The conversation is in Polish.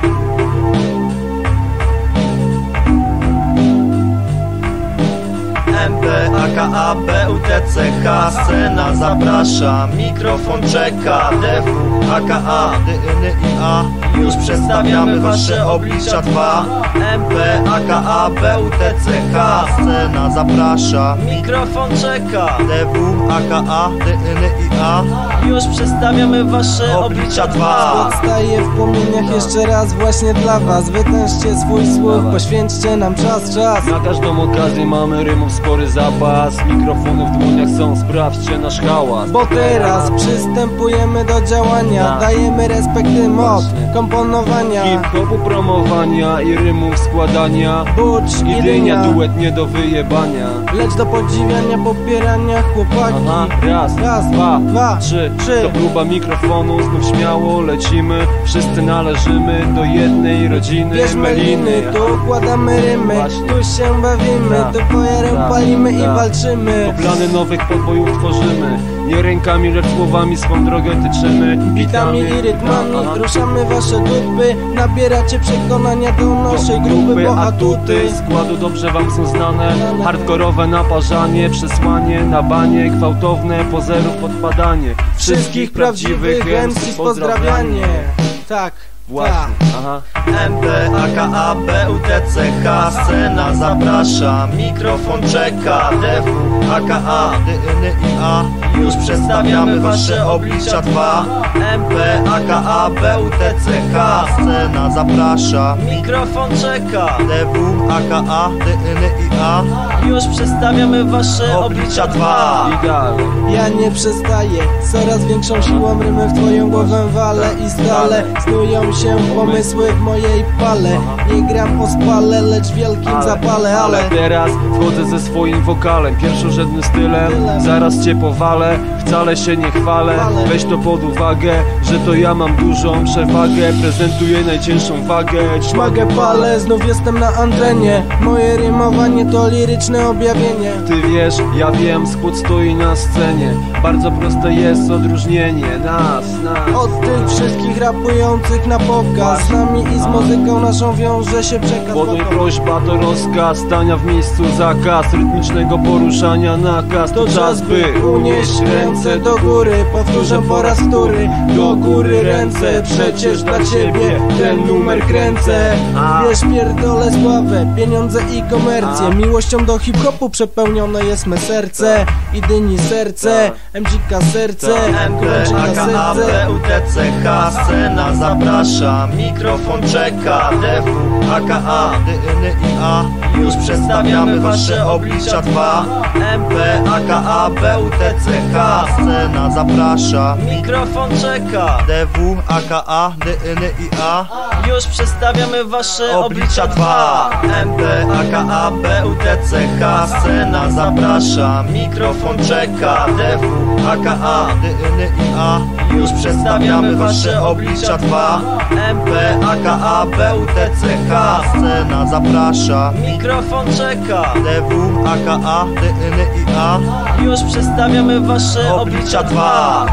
thank you AKA, BUTCH Scena zaprasza, mikrofon czeka. DW, AKA, DYNY i A. Już przedstawiamy wasze oblicza dwa. MB, AKA, BUTCH Scena zaprasza, mikrofon czeka. DW, AKA, DYNY i A. Już przedstawiamy wasze oblicza dwa. Staję w płomieniach jeszcze raz właśnie dla was. Wytężcie swój słów, poświęćcie nam czas, czas. Na każdą okazję mamy rymów spory zapas Mikrofony w dłoniach są, sprawdźcie nasz hałas. Bo teraz przystępujemy do działania. Dajemy respekty mod komponowania. Hip-hopu promowania i rymów składania. Bucz i dynia, duet nie do wyjebania. Lecz do podziwiania, popierania chłopaki. Aha, raz, Raz, dwa, dwa, trzy, trzy. To próba mikrofonu, znów śmiało lecimy. Wszyscy należymy do jednej rodziny Bierz meliny, tu układamy rymy. Właśnie. Tu się bawimy, tu Tak. palimy i walczymy. To plany nowych podbojów tworzymy. Nie rękami, lecz słowami swą drogę tyczymy. Bitami i rytmami ruszamy wasze dupy. Nabieracie przekonania do naszej grupy, bo atuty składu dobrze wam są znane. Hardkorowe naparzanie, przesłanie na banie. Gwałtowne pozerów podpadanie. Wszystkich prawdziwych MC pozdrawianie. Tak, Właśnie, aha. MB, AKA, BUTCH Scena zaprasza, mikrofon czeka. DW, AKA, DYNY i A. Już przedstawiamy wasze oblicza dwa. MB, AKA, BUTCH Scena zaprasza, mikrofon czeka. DW, AKA, DYNY i A Już przedstawiamy wasze oblicza dwa. Ja nie przestaję, coraz większą siłą rymy w twoją głowę walę i stale Snują się pomysły w mojej pale. Nie gram o spale, lecz wielkim zapale, ale teraz wchodzę ze swoim wokalem Pierwszorzędnym stylem. Stylem. Zaraz cię powalę Wcale się nie chwalę. Chwalę. Weź to pod uwagę Że to ja mam dużą przewagę. Prezentuję najcięższą wagę. Szmagę palę, znów jestem na antenie. Moje rymowanie to liryczne objawienie. Ty wiesz, ja wiem, skład stoi na scenie. Bardzo proste jest odróżnienie nas, nas. Od tych wszystkich rapujących na pokaz. Z nami i z muzyką naszą wiąże się przekaz Podaj prośba to rozkaz, stania w miejscu zakaz Rytmicznego poruszania nakaz To czas by unieść ręce do góry. Powtórzę po raz wtóry Do góry ręce, przecież dla ciebie ten numer kręcę. Wiesz pierdolę sławę, pieniądze i komercję Miłością do hip-hopu przepełnione jest me serce I dyni serce, MGK serce, AKA, serce BUTCH Scena zaprasza, mikrofon czeka DW, AKA, DYNY i A. Już przedstawiamy wasze oblicza dwa. MB, AKA, BUTCH Scena zaprasza, mikrofon czeka. DW, AKA, DYNY i A. Już przedstawiamy wasze oblicza dwa. MB, AKA, BUTCH Scena zaprasza, mikrofon czeka DW, AKA, DYNY i A. Już przedstawiamy wasze oblicza dwa MB, AKA, BUTCH Scena zaprasza, mikrofon czeka DW, AKA, DYNY i A. Już przedstawiamy wasze oblicza dwa